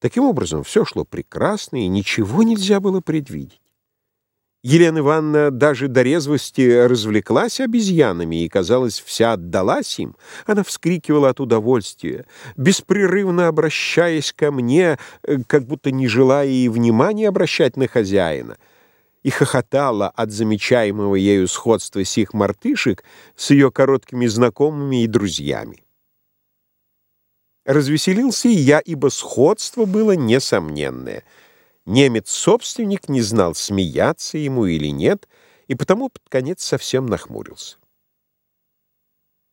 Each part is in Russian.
Таким образом, все шло прекрасно, и ничего нельзя было предвидеть. Елена Ивановна даже до резвости развлеклась обезьянами и, казалось, вся отдалась им. Она вскрикивала от удовольствия, беспрерывно обращаясь ко мне, э, как будто не желая и внимания обращать на хозяина, и хохотала от замечаемого ею сходства сих мартышек с ее короткими знакомыми и друзьями. Развеселился и я, ибо сходство было несомненное — Немец-собственник не знал, смеяться ему или нет, и потому под конец совсем нахмурился.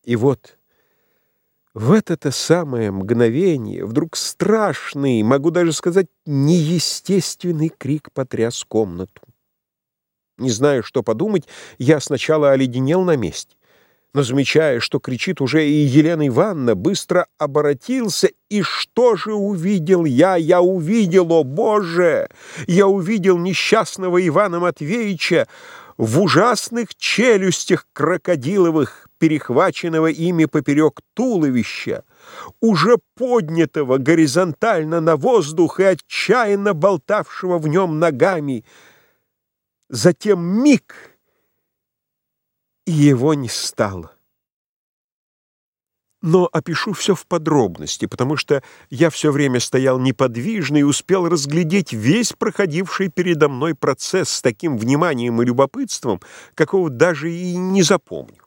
И вот в это-то самое мгновение вдруг страшный, могу даже сказать, неестественный крик потряс комнату. Не знаю, что подумать, я сначала оледенел на месте но, замечая, что кричит уже и Елена Ивановна, быстро оборотился, и что же увидел я? Я увидел, о Боже! Я увидел несчастного Ивана Матвеевича в ужасных челюстях крокодиловых, перехваченного ими поперек туловища, уже поднятого горизонтально на воздух и отчаянно болтавшего в нем ногами. Затем миг — его не стало. Но опишу все в подробности, потому что я все время стоял неподвижно и успел разглядеть весь проходивший передо мной процесс с таким вниманием и любопытством, какого даже и не запомню.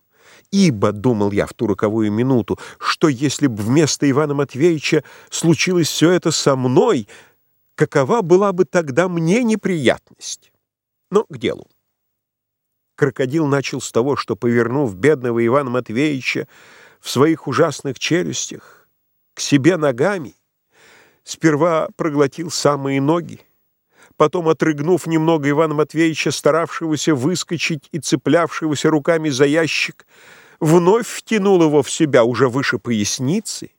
Ибо, думал я в ту роковую минуту, что если бы вместо Ивана Матвеевича случилось все это со мной, какова была бы тогда мне неприятность? Но к делу. Крокодил начал с того, что, повернув бедного Ивана Матвеевича в своих ужасных челюстях к себе ногами, сперва проглотил самые ноги, потом, отрыгнув немного Ивана Матвеевича, старавшегося выскочить и цеплявшегося руками за ящик, вновь втянул его в себя уже выше поясницы,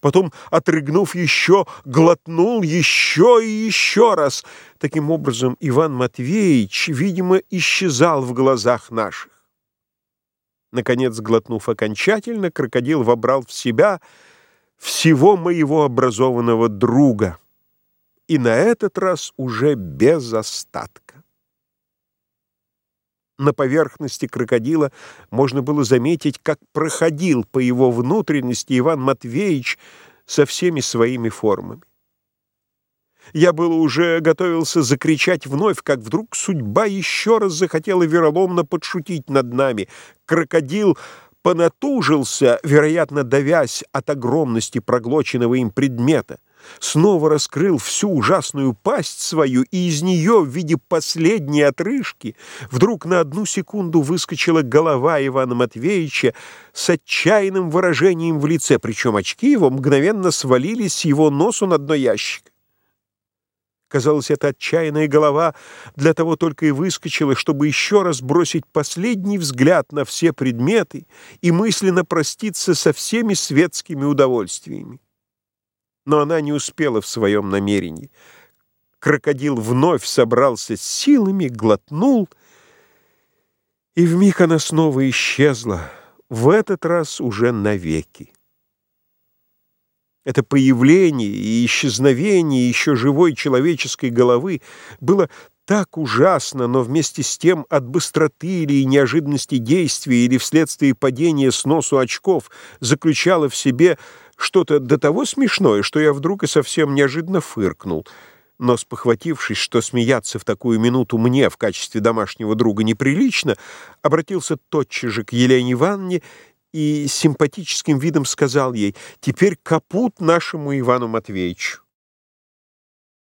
потом, отрыгнув еще, глотнул еще и еще раз. Таким образом, Иван Матвеевич, видимо, исчезал в глазах наших. Наконец, глотнув окончательно, крокодил вобрал в себя всего моего образованного друга, и на этот раз уже без остатка. На поверхности крокодила можно было заметить, как проходил по его внутренности Иван Матвеевич со всеми своими формами. Я было уже готовился закричать вновь, как вдруг судьба еще раз захотела вероломно подшутить над нами. Крокодил понатужился, вероятно, давясь от огромности проглоченного им предмета снова раскрыл всю ужасную пасть свою, и из нее в виде последней отрыжки вдруг на одну секунду выскочила голова Ивана Матвеевича с отчаянным выражением в лице, причем очки его мгновенно свалились с его носу на дно ящика. Казалось, эта отчаянная голова для того только и выскочила, чтобы еще раз бросить последний взгляд на все предметы и мысленно проститься со всеми светскими удовольствиями но она не успела в своем намерении. Крокодил вновь собрался с силами, глотнул, и вмиг она снова исчезла, в этот раз уже навеки. Это появление и исчезновение еще живой человеческой головы было так ужасно, но вместе с тем от быстроты или неожиданности действия или вследствие падения с носу очков заключало в себе что-то до того смешное, что я вдруг и совсем неожиданно фыркнул. Но, спохватившись, что смеяться в такую минуту мне в качестве домашнего друга неприлично, обратился тотчас же к Елене Ивановне и симпатическим видом сказал ей «Теперь капут нашему Ивану Матвеевичу».